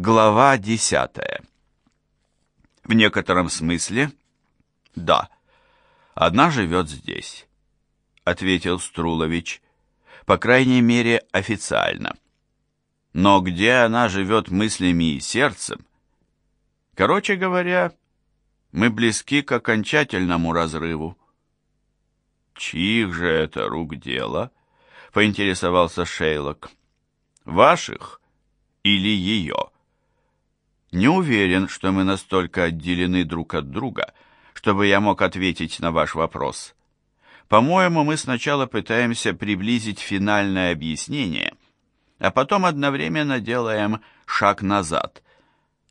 Глава десятая. В некотором смысле, да, одна живет здесь, ответил Струлович, по крайней мере официально. Но где она живет мыслями и сердцем? Короче говоря, мы близки к окончательному разрыву. Чьих же это рук дело? Поинтересовался Шейлок. Ваших или ее? Не уверен, что мы настолько отделены друг от друга, чтобы я мог ответить на ваш вопрос. По-моему, мы сначала пытаемся приблизить финальное объяснение, а потом одновременно делаем шаг назад.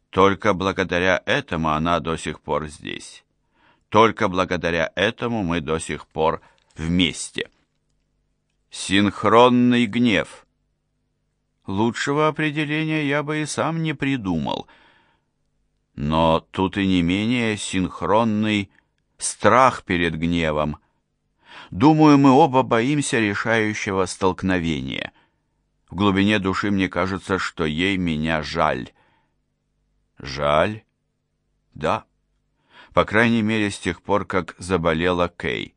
Только благодаря этому она до сих пор здесь. Только благодаря этому мы до сих пор вместе. Синхронный гнев. Лучшего определения я бы и сам не придумал — но тут и не менее синхронный страх перед гневом. Думаю, мы оба боимся решающего столкновения. В глубине души мне кажется, что ей меня жаль. Жаль? Да. По крайней мере, с тех пор, как заболела Кей.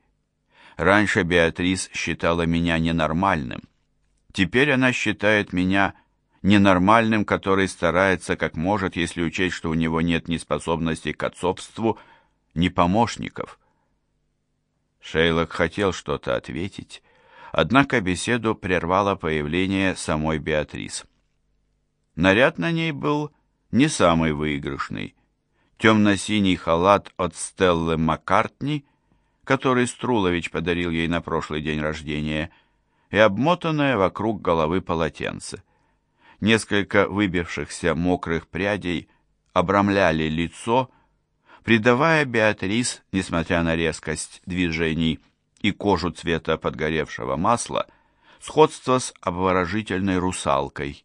Раньше Беатрис считала меня ненормальным. Теперь она считает меня ненормальным, который старается как может, если учесть, что у него нет ни способностей к отцовству, ни помощников. Шейлок хотел что-то ответить, однако беседу прервало появление самой Беатрис. Наряд на ней был не самый выигрышный. Темно-синий халат от Стеллы Маккартни, который Струлович подарил ей на прошлый день рождения, и обмотанное вокруг головы полотенце. Несколько выбившихся мокрых прядей обрамляли лицо, придавая Беатрис, несмотря на резкость движений и кожу цвета подгоревшего масла, сходство с обворожительной русалкой.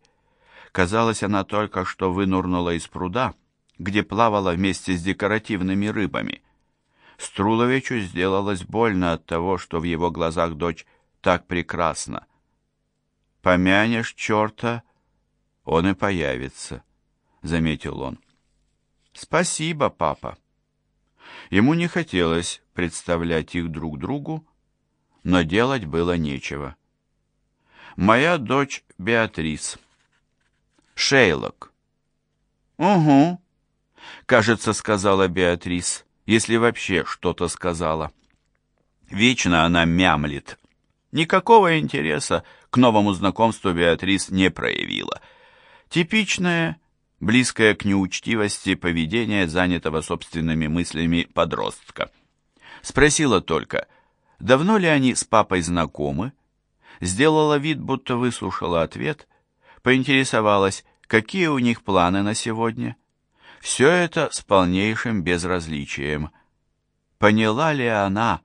Казалось, она только что вынурнула из пруда, где плавала вместе с декоративными рыбами. Струловичу сделалось больно от того, что в его глазах дочь так прекрасна. «Помянешь черта, он и появится», — заметил он. «Спасибо, папа». Ему не хотелось представлять их друг другу, но делать было нечего. «Моя дочь Беатрис». «Шейлок». «Угу», — кажется, сказала Беатрис, если вообще что-то сказала. Вечно она мямлит. Никакого интереса к новому знакомству Беатрис не проявила — Типичное, близкое к неучтивости поведение занятого собственными мыслями подростка. Спросила только, давно ли они с папой знакомы, сделала вид, будто выслушала ответ, поинтересовалась, какие у них планы на сегодня. Все это с полнейшим безразличием. Поняла ли она,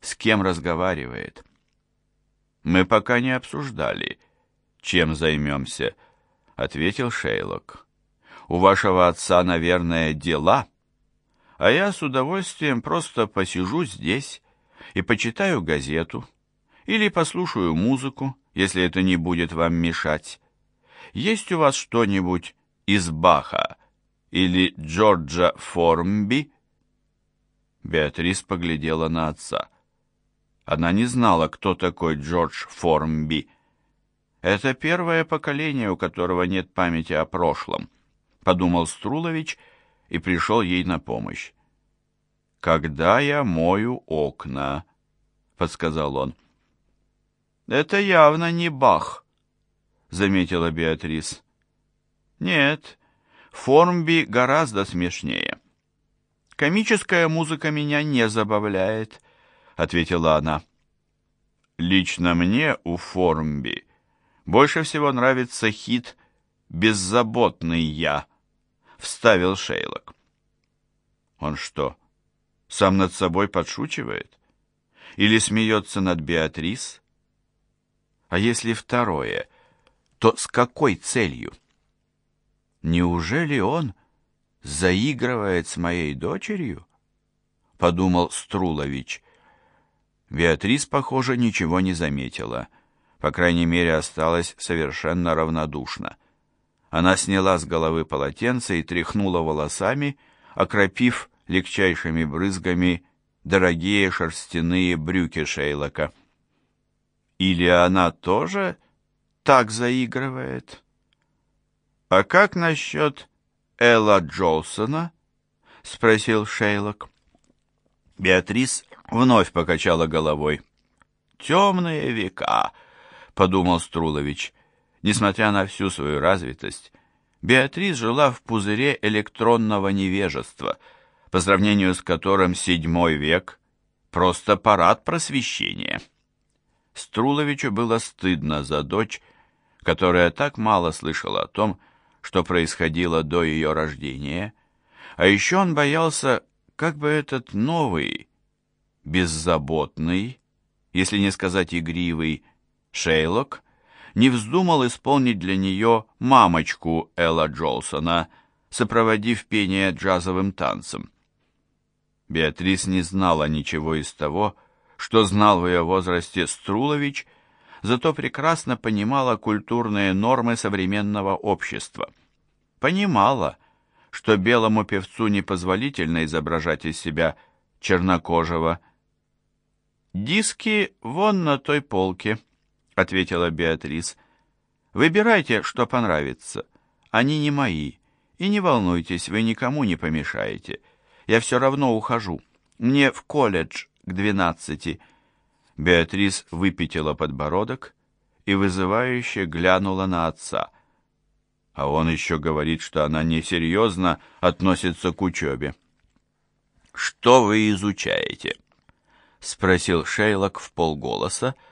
с кем разговаривает? Мы пока не обсуждали, чем займемся, — ответил Шейлок. «У вашего отца, наверное, дела, а я с удовольствием просто посижу здесь и почитаю газету или послушаю музыку, если это не будет вам мешать. Есть у вас что-нибудь из Баха или Джорджа Формби?» Беатрис поглядела на отца. Она не знала, кто такой Джордж Формби, это первое поколение, у которого нет памяти о прошлом, подумал Струлович и пришел ей на помощь. Когда я мою окна, подсказал он. Это явно не Бах, заметила Беатрис. Нет, Формби гораздо смешнее. Комическая музыка меня не забавляет, ответила она. Лично мне у Формби больше всего нравится хит «Беззаботный я», — вставил Шейлок. Он что, сам над собой подшучивает? Или смеется над Беатрис? А если второе, то с какой целью? Неужели он заигрывает с моей дочерью? Подумал Струлович. Беатрис, похоже, ничего не заметила — по крайней мере, осталась совершенно равнодушна. Она сняла с головы полотенце и тряхнула волосами, окропив легчайшими брызгами дорогие шерстяные брюки Шейлока. Или она тоже так заигрывает? А как насчет Элла Джолсона? Спросил Шейлок. Беатрис вновь покачала головой. «Темные века», — подумал Струлович. Несмотря на всю свою развитость, Беатрис жила в пузыре электронного невежества, по сравнению с которым седьмой век — просто парад просвещения. Струловичу было стыдно за дочь, которая так мало слышала о том, что происходило до ее рождения, а еще он боялся, как бы этот новый, беззаботный, если не сказать игривый, Шейлок не вздумал исполнить для нее мамочку Элла Джолсона, сопроводив пение джазовым танцем. Беатрис не знала ничего из того, что знал в ее возрасте Струлович, зато прекрасно понимала культурные нормы современного общества. Понимала, что белому певцу непозволительно изображать из себя чернокожего. «Диски вон на той полке», — ответила Беатрис. «Выбирайте, что понравится. Они не мои. И не волнуйтесь, вы никому не помешаете. Я все равно ухожу. Мне в колледж к двенадцати». Беатрис выпятила подбородок и вызывающе глянула на отца. А он еще говорит, что она несерьезно относится к учебе. «Что вы изучаете?» — спросил Шейлок в полголоса, —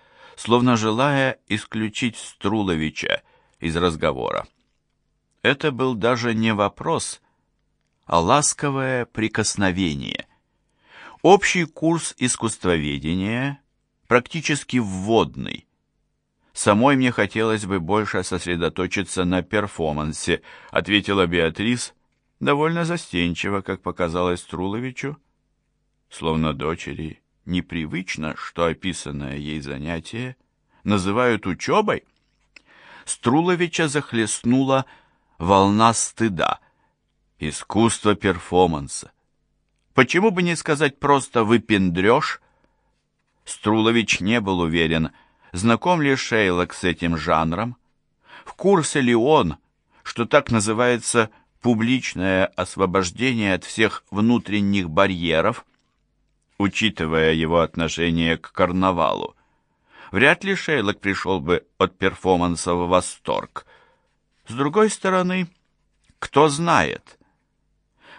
словно желая исключить Струловича из разговора. Это был даже не вопрос, а ласковое прикосновение. Общий курс искусствоведения практически вводный. Самой мне хотелось бы больше сосредоточиться на перформансе, ответила Беатрис, довольно застенчиво, как показалось Струловичу, словно дочери непривычно, что описанное ей занятие называют учебой? Струловича захлестнула волна стыда. Искусство перформанса. Почему бы не сказать просто «выпендрешь»? Струлович не был уверен, знаком ли Шейлок с этим жанром, в курсе ли он, что так называется публичное освобождение от всех внутренних барьеров, учитывая его отношение к карнавалу. Вряд ли Шейлок пришел бы от перформанса в восторг. С другой стороны, кто знает?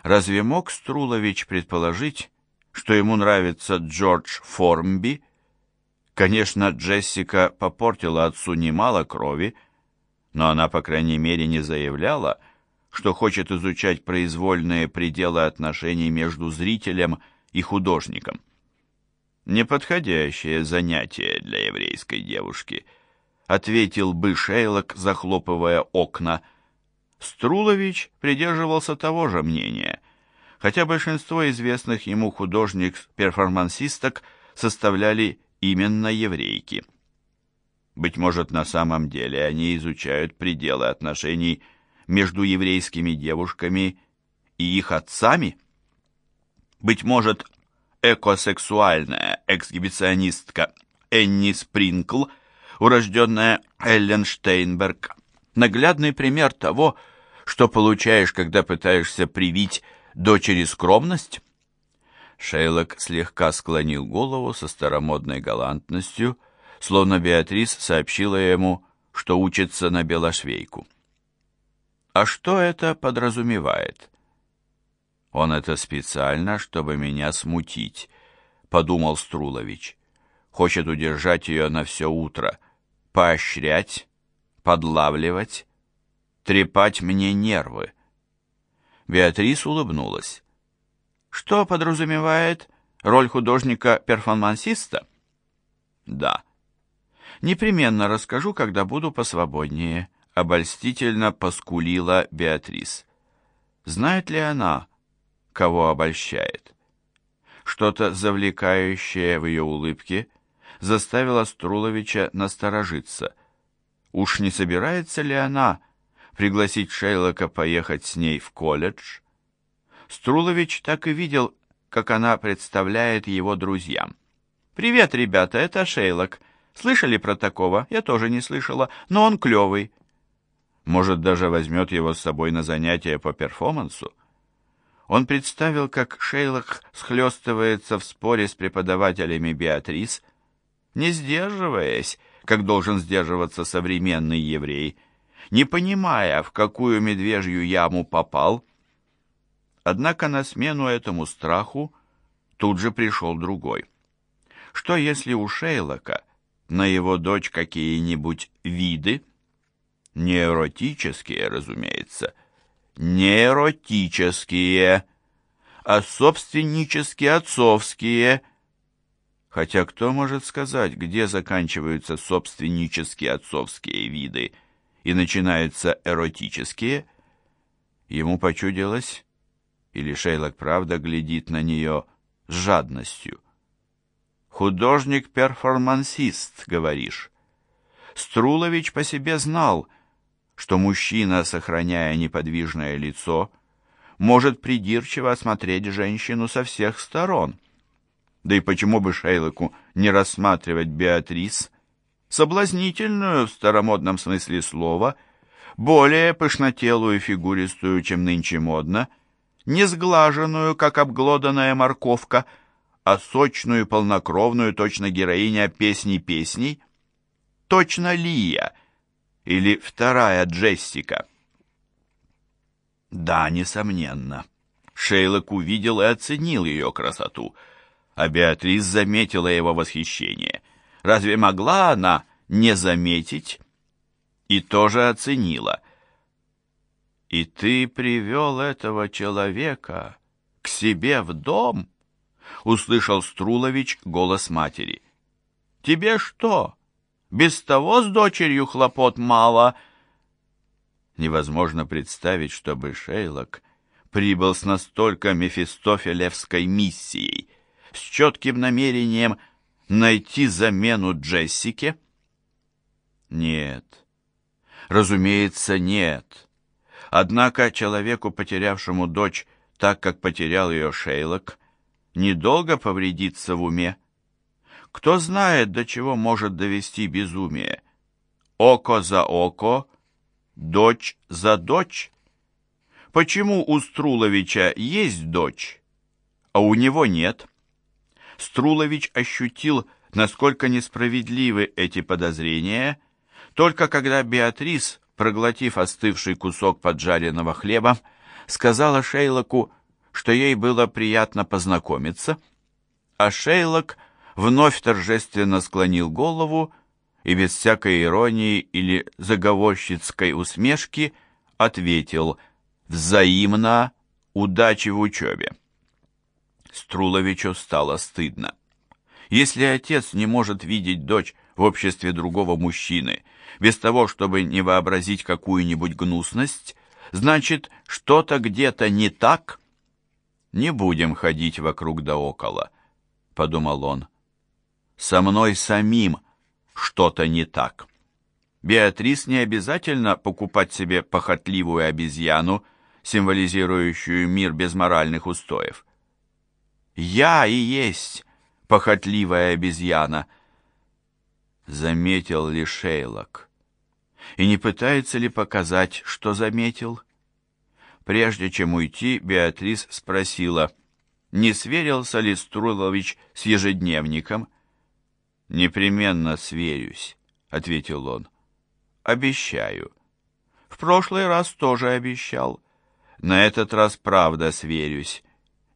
Разве мог Струлович предположить, что ему нравится Джордж Формби? Конечно, Джессика попортила отцу немало крови, но она, по крайней мере, не заявляла, что хочет изучать произвольные пределы отношений между зрителем и художником. «Неподходящее занятие для еврейской девушки», — ответил бы Шейлок, захлопывая окна. Струлович придерживался того же мнения, хотя большинство известных ему художник-перформансисток составляли именно еврейки. Быть может, на самом деле они изучают пределы отношений между еврейскими девушками и их отцами? Быть может, экосексуальная эксгибиционистка Энни Спринкл, урожденная Эллен Штейнберг, наглядный пример того, что получаешь, когда пытаешься привить дочери скромность? Шейлок слегка склонил голову со старомодной галантностью, словно Беатрис сообщила ему, что учится на белошвейку. А что это подразумевает? Он это специально, чтобы меня смутить, подумал Струлович. Хочет удержать ее на все утро, поощрять, подлавливать, трепать мне нервы. Беатрис улыбнулась. Что подразумевает роль художника-перформансиста? Да. Непременно расскажу, когда буду посвободнее, обольстительно поскулила Беатрис. Знает ли она, кого обольщает. Что-то завлекающее в ее улыбке заставило Струловича насторожиться. Уж не собирается ли она пригласить Шейлока поехать с ней в колледж. Струлович так и видел, как она представляет его друзьям. «Привет, ребята, это Шейлок. Слышали про такого? Я тоже не слышала, но он клевый». Может, даже возьмет его с собой на занятия по перформансу? Он представил, как Шейлок схлестывается в споре с преподавателями Беатрис, не сдерживаясь, как должен сдерживаться современный еврей, не понимая, в какую медвежью яму попал. Однако на смену этому страху тут же пришел другой. Что если у Шейлока на его дочь какие-нибудь виды? Не эротические, разумеется, не эротические, а собственнически-отцовские. Хотя кто может сказать, где заканчиваются собственнические отцовские виды и начинаются эротические? Ему почудилось, или Шейлок правда глядит на нее с жадностью. «Художник-перформансист», говоришь. Струлович по себе знал — что мужчина, сохраняя неподвижное лицо, может придирчиво осмотреть женщину со всех сторон. Да и почему бы Шейлоку не рассматривать Беатрис, соблазнительную в старомодном смысле слова, более пышнотелую и фигуристую, чем нынче модно, не сглаженную, как обглоданная морковка, а сочную, полнокровную, точно героиня песни песней, точно Лия — или вторая Джессика? Да, несомненно. Шейлок увидел и оценил ее красоту, а Беатрис заметила его восхищение. Разве могла она не заметить? И тоже оценила. «И ты привел этого человека к себе в дом?» — услышал Струлович голос матери. «Тебе что, без того с дочерью хлопот мало. Невозможно представить, чтобы Шейлок прибыл с настолько мефистофелевской миссией, с четким намерением найти замену Джессике. Нет, разумеется, нет. Однако человеку, потерявшему дочь так, как потерял ее Шейлок, недолго повредиться в уме. Кто знает, до чего может довести безумие? Око за око, дочь за дочь. Почему у Струловича есть дочь, а у него нет? Струлович ощутил, насколько несправедливы эти подозрения, только когда Беатрис, проглотив остывший кусок поджаренного хлеба, сказала Шейлоку, что ей было приятно познакомиться, а Шейлок – вновь торжественно склонил голову и без всякой иронии или заговорщицкой усмешки ответил «Взаимно удачи в учебе». Струловичу стало стыдно. Если отец не может видеть дочь в обществе другого мужчины, без того, чтобы не вообразить какую-нибудь гнусность, значит, что-то где-то не так. «Не будем ходить вокруг да около», — подумал он со мной самим что-то не так. Беатрис не обязательно покупать себе похотливую обезьяну, символизирующую мир без моральных устоев. Я и есть похотливая обезьяна, заметил ли Шейлок. И не пытается ли показать, что заметил? Прежде чем уйти, Беатрис спросила, не сверился ли Струлович с ежедневником, «Непременно сверюсь», — ответил он. «Обещаю. В прошлый раз тоже обещал. На этот раз правда сверюсь.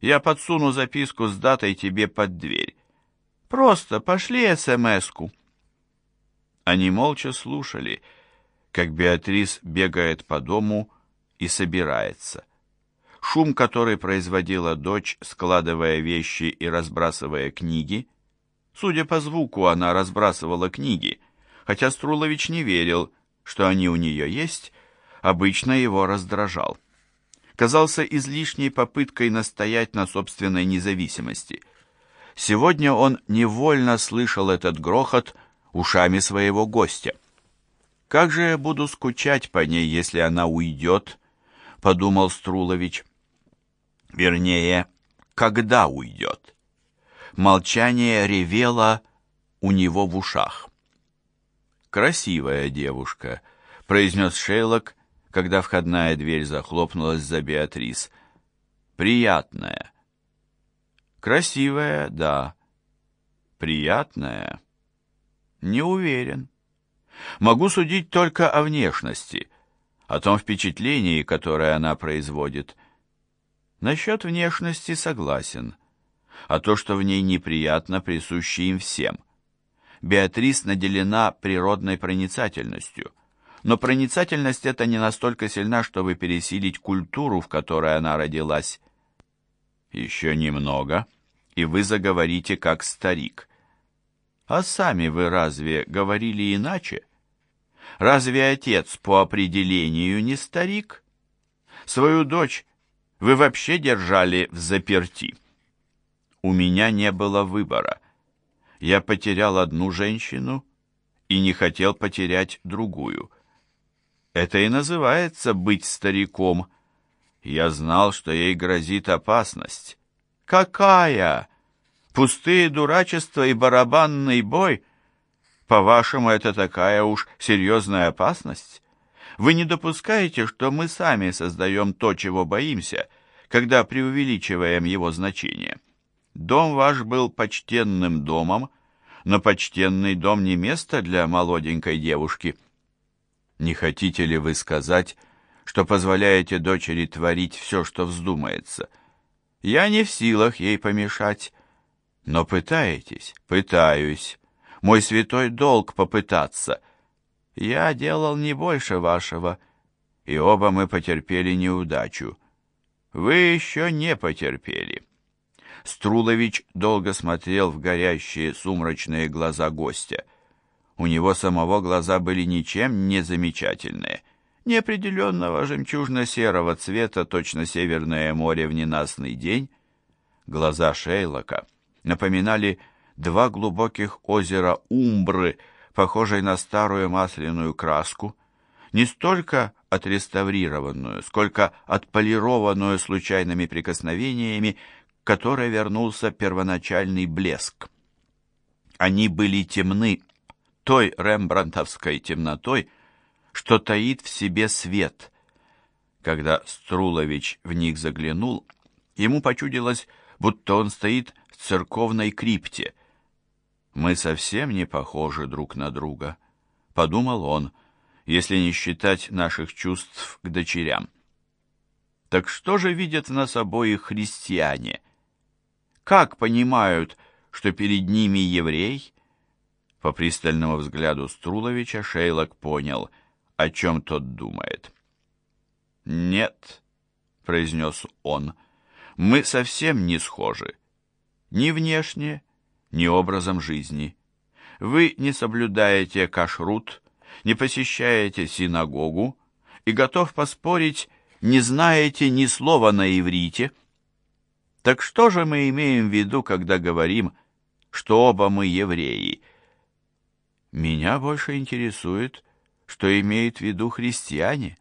Я подсуну записку с датой тебе под дверь. Просто пошли СМС-ку». Они молча слушали, как Беатрис бегает по дому и собирается. Шум, который производила дочь, складывая вещи и разбрасывая книги, Судя по звуку, она разбрасывала книги, хотя Струлович не верил, что они у нее есть, обычно его раздражал. Казался излишней попыткой настоять на собственной независимости. Сегодня он невольно слышал этот грохот ушами своего гостя. Как же я буду скучать по ней, если она уйдет, подумал Струлович. Вернее, когда уйдет. Молчание ревело у него в ушах. «Красивая девушка», — произнес Шейлок, когда входная дверь захлопнулась за Беатрис. «Приятная». «Красивая, да. Приятная?» «Не уверен. Могу судить только о внешности, о том впечатлении, которое она производит. Насчет внешности согласен, а то, что в ней неприятно, присуще им всем. Беатрис наделена природной проницательностью, но проницательность эта не настолько сильна, чтобы пересилить культуру, в которой она родилась. Еще немного, и вы заговорите как старик. А сами вы разве говорили иначе? Разве отец по определению не старик? Свою дочь вы вообще держали в заперти. У меня не было выбора. Я потерял одну женщину и не хотел потерять другую. Это и называется быть стариком. Я знал, что ей грозит опасность. Какая? Пустые дурачества и барабанный бой? По-вашему, это такая уж серьезная опасность? Вы не допускаете, что мы сами создаем то, чего боимся, когда преувеличиваем его значение? Дом ваш был почтенным домом, но почтенный дом не место для молоденькой девушки. Не хотите ли вы сказать, что позволяете дочери творить все, что вздумается? Я не в силах ей помешать, но пытаетесь, пытаюсь. Мой святой долг попытаться. Я делал не больше вашего, и оба мы потерпели неудачу. Вы еще не потерпели. Струлович долго смотрел в горящие сумрачные глаза гостя. У него самого глаза были ничем не замечательные, неопределенного жемчужно-серого цвета, точно Северное море в ненастный день. Глаза Шейлока напоминали два глубоких озера Умбры, похожие на старую масляную краску, не столько отреставрированную, сколько отполированную случайными прикосновениями, которой вернулся первоначальный блеск. Они были темны той рембрандтовской темнотой, что таит в себе свет. Когда Струлович в них заглянул, ему почудилось, будто он стоит в церковной крипте. «Мы совсем не похожи друг на друга», — подумал он, если не считать наших чувств к дочерям. Так что же видят в нас обоих христиане? Как понимают, что перед ними еврей? По пристальному взгляду Струловича Шейлок понял, о чем тот думает. «Нет», — произнес он, — «мы совсем не схожи. Ни внешне, ни образом жизни. Вы не соблюдаете кашрут, не посещаете синагогу и, готов поспорить, не знаете ни слова на иврите». Так что же мы имеем в виду, когда говорим, что оба мы евреи? Меня больше интересует, что имеют в виду христиане.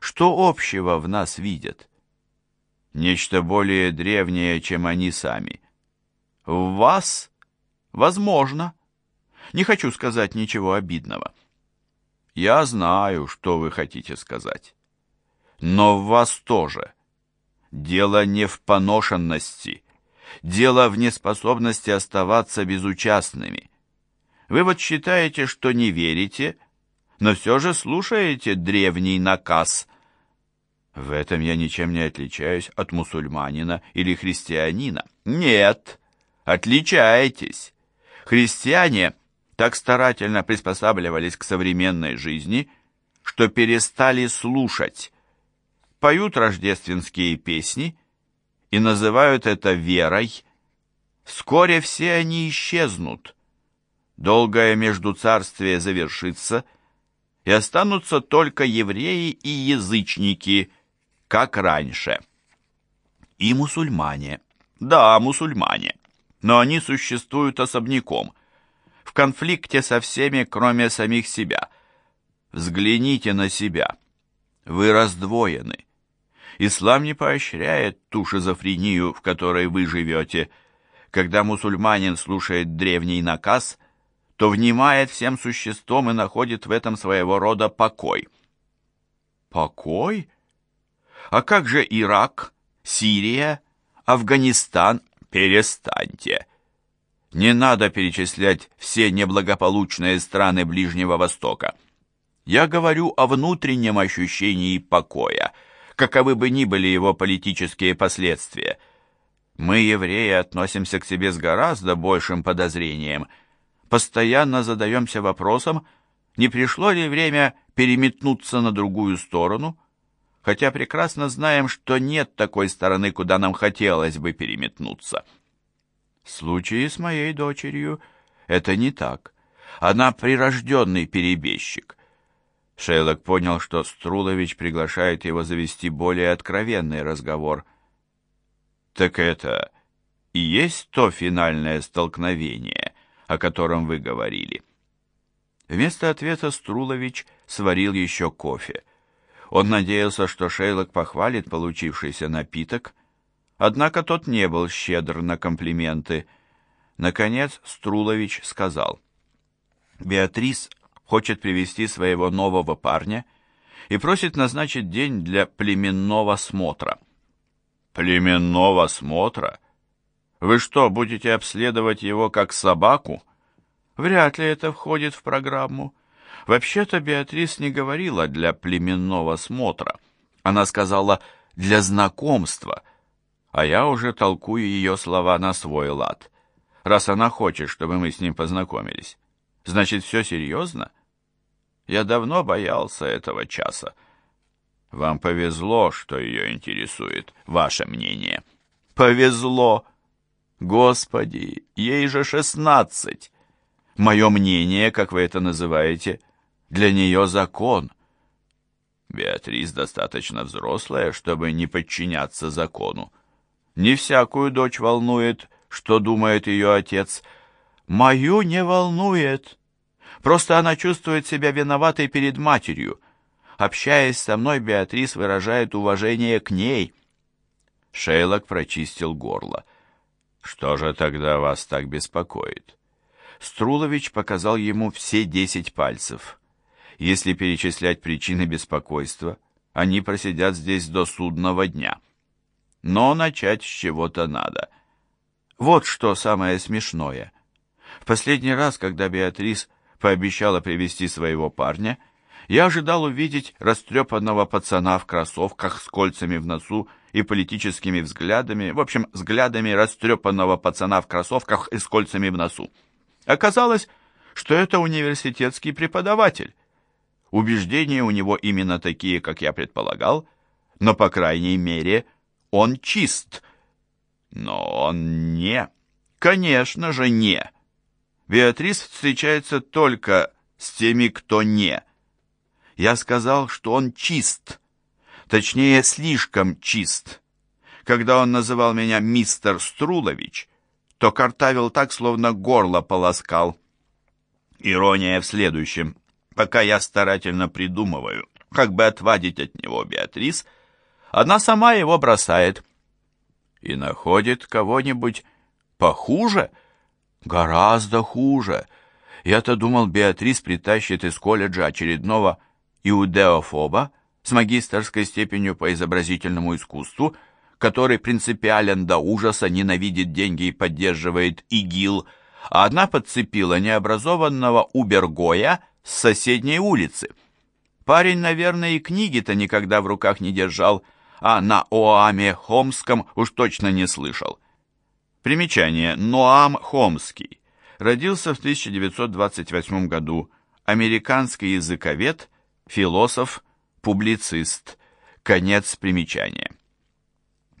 Что общего в нас видят? Нечто более древнее, чем они сами. В вас? Возможно. Не хочу сказать ничего обидного. Я знаю, что вы хотите сказать. Но в вас тоже. Дело не в поношенности. Дело в неспособности оставаться безучастными. Вы вот считаете, что не верите, но все же слушаете древний наказ. В этом я ничем не отличаюсь от мусульманина или христианина. Нет, отличаетесь. Христиане так старательно приспосабливались к современной жизни, что перестали слушать поют рождественские песни и называют это верой, вскоре все они исчезнут. Долгое междуцарствие завершится, и останутся только евреи и язычники, как раньше. И мусульмане. Да, мусульмане. Но они существуют особняком, в конфликте со всеми, кроме самих себя. Взгляните на себя. Вы раздвоены. Ислам не поощряет ту шизофрению, в которой вы живете. Когда мусульманин слушает древний наказ, то внимает всем существом и находит в этом своего рода покой. Покой? А как же Ирак, Сирия, Афганистан? Перестаньте. Не надо перечислять все неблагополучные страны Ближнего Востока. Я говорю о внутреннем ощущении покоя, каковы бы ни были его политические последствия. Мы, евреи, относимся к себе с гораздо большим подозрением. Постоянно задаемся вопросом, не пришло ли время переметнуться на другую сторону, хотя прекрасно знаем, что нет такой стороны, куда нам хотелось бы переметнуться. В случае с моей дочерью это не так. Она прирожденный перебежчик. Шейлок понял, что Струлович приглашает его завести более откровенный разговор. «Так это и есть то финальное столкновение, о котором вы говорили?» Вместо ответа Струлович сварил еще кофе. Он надеялся, что Шейлок похвалит получившийся напиток, однако тот не был щедр на комплименты. Наконец Струлович сказал, «Беатрис хочет привести своего нового парня и просит назначить день для племенного смотра». «Племенного смотра? Вы что, будете обследовать его как собаку?» Вряд ли это входит в программу. Вообще-то Беатрис не говорила для племенного смотра. Она сказала «для знакомства», а я уже толкую ее слова на свой лад. Раз она хочет, чтобы мы с ним познакомились, значит, все серьезно? Я давно боялся этого часа. Вам повезло, что ее интересует ваше мнение. Повезло! Господи, ей же шестнадцать! Мое мнение, как вы это называете, для нее закон. Беатрис достаточно взрослая, чтобы не подчиняться закону. Не всякую дочь волнует, что думает ее отец. Мою не волнует. Просто она чувствует себя виноватой перед матерью. Общаясь со мной, Беатрис выражает уважение к ней. Шейлок прочистил горло. Что же тогда вас так беспокоит? Струлович показал ему все десять пальцев. Если перечислять причины беспокойства, они просидят здесь до судного дня. Но начать с чего-то надо. Вот что самое смешное. В последний раз, когда Беатрис пообещала привести своего парня, я ожидал увидеть растрепанного пацана в кроссовках с кольцами в носу и политическими взглядами, в общем, взглядами растрепанного пацана в кроссовках и с кольцами в носу. Оказалось, что это университетский преподаватель. Убеждения у него именно такие, как я предполагал, но, по крайней мере, он чист. Но он не. Конечно же, не. Беатрис встречается только с теми, кто не. Я сказал, что он чист. Точнее, слишком чист. Когда он называл меня мистер Струлович, то картавил так, словно горло полоскал. Ирония в следующем. Пока я старательно придумываю, как бы отвадить от него Беатрис, она сама его бросает. И находит кого-нибудь похуже, гораздо хуже. Я-то думал, Беатрис притащит из колледжа очередного иудеофоба с магистерской степенью по изобразительному искусству, который принципиален до ужаса, ненавидит деньги и поддерживает ИГИЛ, а одна подцепила необразованного Убергоя с соседней улицы. Парень, наверное, и книги-то никогда в руках не держал, а на Оаме Хомском уж точно не слышал. Примечание. Ноам Хомский. Родился в 1928 году. Американский языковед, философ, публицист. Конец примечания.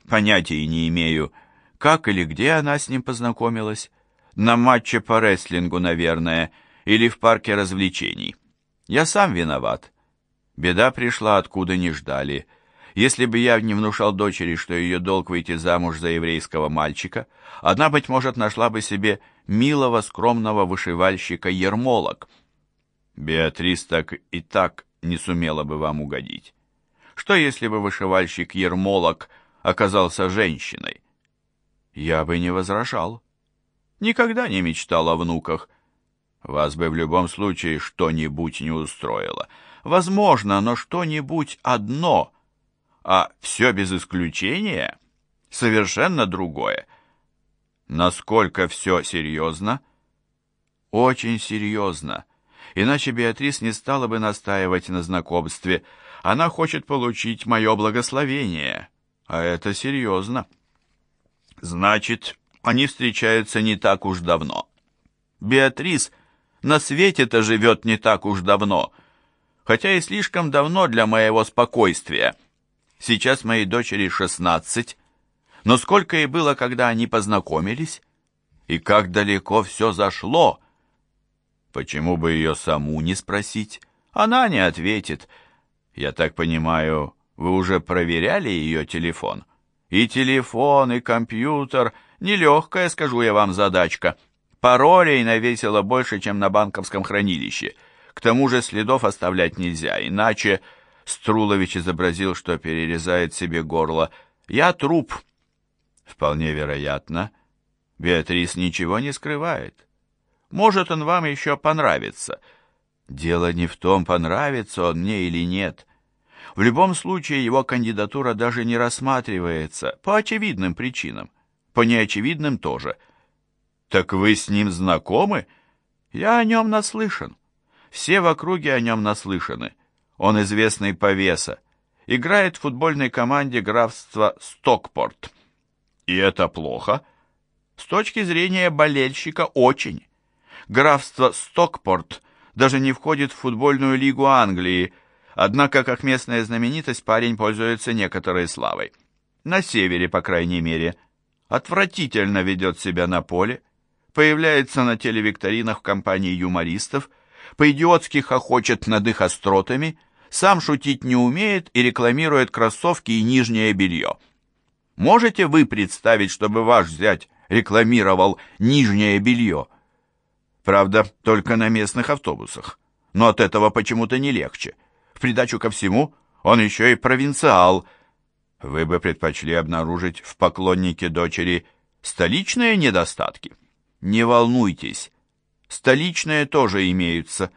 Понятия не имею, как или где она с ним познакомилась. На матче по рестлингу, наверное, или в парке развлечений. Я сам виноват. Беда пришла, откуда не ждали. Если бы я не внушал дочери, что ее долг выйти замуж за еврейского мальчика, она, быть может, нашла бы себе милого, скромного вышивальщика Ермолок. Беатрис так и так не сумела бы вам угодить? Что, если бы вышивальщик Ермолок оказался женщиной? Я бы не возражал. Никогда не мечтал о внуках. Вас бы в любом случае что-нибудь не устроило. Возможно, но что-нибудь одно, а все без исключения совершенно другое. Насколько все серьезно? Очень серьезно. Иначе Беатрис не стала бы настаивать на знакомстве. Она хочет получить мое благословение, а это серьезно. Значит, они встречаются не так уж давно. Беатрис на свете-то живет не так уж давно, хотя и слишком давно для моего спокойствия. Сейчас моей дочери шестнадцать, но сколько ей было, когда они познакомились? И как далеко все зашло? Почему бы ее саму не спросить? Она не ответит. Я так понимаю, вы уже проверяли ее телефон? И телефон, и компьютер. Нелегкая, скажу я вам, задачка. Паролей навесило больше, чем на банковском хранилище. К тому же следов оставлять нельзя, иначе... Струлович изобразил, что перерезает себе горло. «Я труп, Вполне вероятно, Беатрис ничего не скрывает. Может, он вам еще понравится. Дело не в том, понравится он мне или нет. В любом случае, его кандидатура даже не рассматривается, по очевидным причинам, по неочевидным тоже. Так вы с ним знакомы? Я о нем наслышан. Все в округе о нем наслышаны. Он известный повеса. Играет в футбольной команде графства Стокпорт. И это плохо? С точки зрения болельщика очень. Графство Стокпорт даже не входит в футбольную лигу Англии, однако как местная знаменитость парень пользуется некоторой славой. На севере, по крайней мере. Отвратительно ведет себя на поле, появляется на телевикторинах в компании юмористов, по-идиотски хохочет над их остротами, сам шутить не умеет и рекламирует кроссовки и нижнее белье. Можете вы представить, чтобы ваш зять рекламировал нижнее белье? Правда, только на местных автобусах. Но от этого почему-то не легче. В придачу ко всему, он еще и провинциал. Вы бы предпочли обнаружить в поклоннике дочери столичные недостатки? Не волнуйтесь, столичные тоже имеются.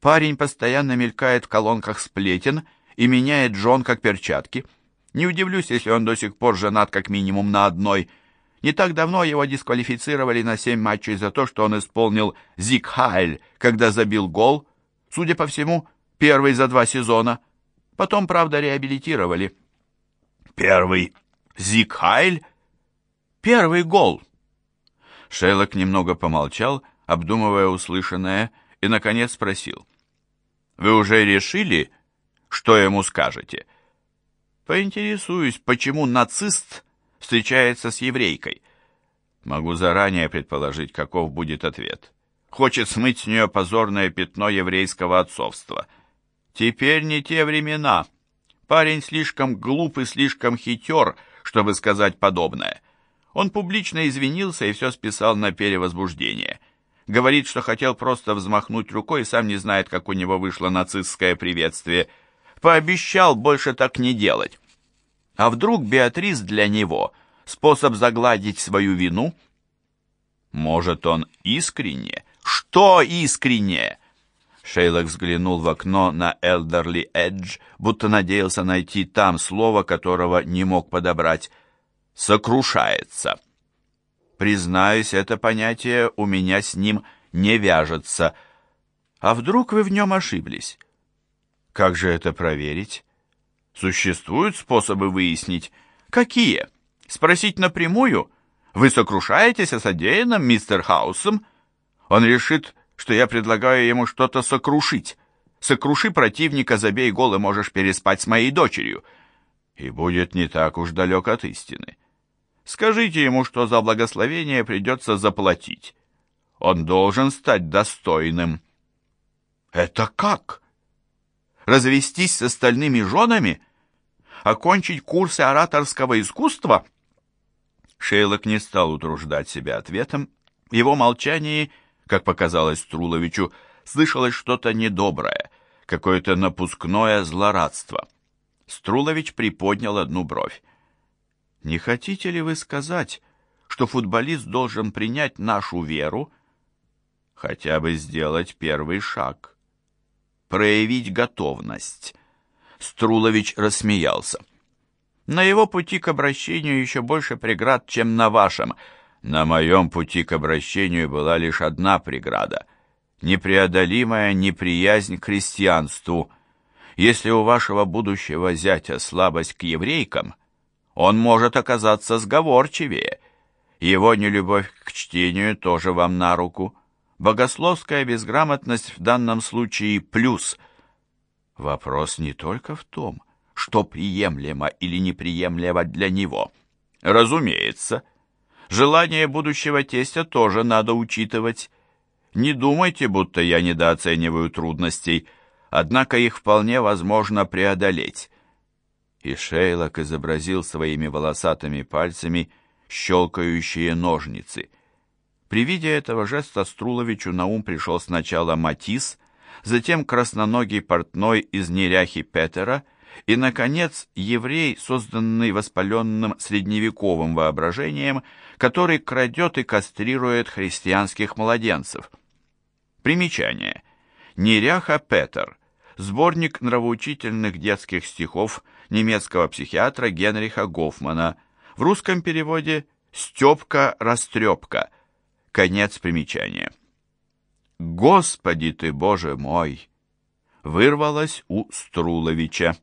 Парень постоянно мелькает в колонках сплетен и меняет жен как перчатки – не удивлюсь, если он до сих пор женат как минимум на одной. Не так давно его дисквалифицировали на семь матчей за то, что он исполнил Зиг Хайль, когда забил гол. Судя по всему, первый за два сезона. Потом, правда, реабилитировали. Первый Зиг Хайль? Первый гол. Шейлок немного помолчал, обдумывая услышанное, и, наконец, спросил. «Вы уже решили, что ему скажете?» Поинтересуюсь, почему нацист встречается с еврейкой. Могу заранее предположить, каков будет ответ. Хочет смыть с нее позорное пятно еврейского отцовства. Теперь не те времена. Парень слишком глуп и слишком хитер, чтобы сказать подобное. Он публично извинился и все списал на перевозбуждение. Говорит, что хотел просто взмахнуть рукой и сам не знает, как у него вышло нацистское приветствие – пообещал больше так не делать. А вдруг Беатрис для него способ загладить свою вину? Может, он искренне? Что искренне? Шейлок взглянул в окно на Элдерли Эдж, будто надеялся найти там слово, которого не мог подобрать. «Сокрушается». Признаюсь, это понятие у меня с ним не вяжется. А вдруг вы в нем ошиблись? Как же это проверить? Существуют способы выяснить. Какие? Спросить напрямую? Вы сокрушаетесь о содеянном, мистер Хаусом? Он решит, что я предлагаю ему что-то сокрушить. Сокруши противника, забей гол и можешь переспать с моей дочерью. И будет не так уж далек от истины. Скажите ему, что за благословение придется заплатить. Он должен стать достойным. Это как? развестись с остальными женами? Окончить курсы ораторского искусства? Шейлок не стал утруждать себя ответом. В его молчании, как показалось Труловичу, слышалось что-то недоброе, какое-то напускное злорадство. Струлович приподнял одну бровь. «Не хотите ли вы сказать, что футболист должен принять нашу веру, хотя бы сделать первый шаг, проявить готовность?» Струлович рассмеялся. «На его пути к обращению еще больше преград, чем на вашем. На моем пути к обращению была лишь одна преграда — непреодолимая неприязнь к христианству. Если у вашего будущего зятя слабость к еврейкам, он может оказаться сговорчивее. Его нелюбовь к чтению тоже вам на руку. Богословская безграмотность в данном случае плюс — Вопрос не только в том, что приемлемо или неприемлемо для него. Разумеется, желание будущего тестя тоже надо учитывать. Не думайте, будто я недооцениваю трудностей, однако их вполне возможно преодолеть. И Шейлок изобразил своими волосатыми пальцами щелкающие ножницы. При виде этого жеста Струловичу на ум пришел сначала Матисс, затем красноногий портной из неряхи Петера и, наконец, еврей, созданный воспаленным средневековым воображением, который крадет и кастрирует христианских младенцев. Примечание. Неряха Петер. Сборник нравоучительных детских стихов немецкого психиатра Генриха Гофмана. В русском переводе «Степка-растрепка». Конец примечания. «Господи ты, Боже мой!» вырвалось у Струловича.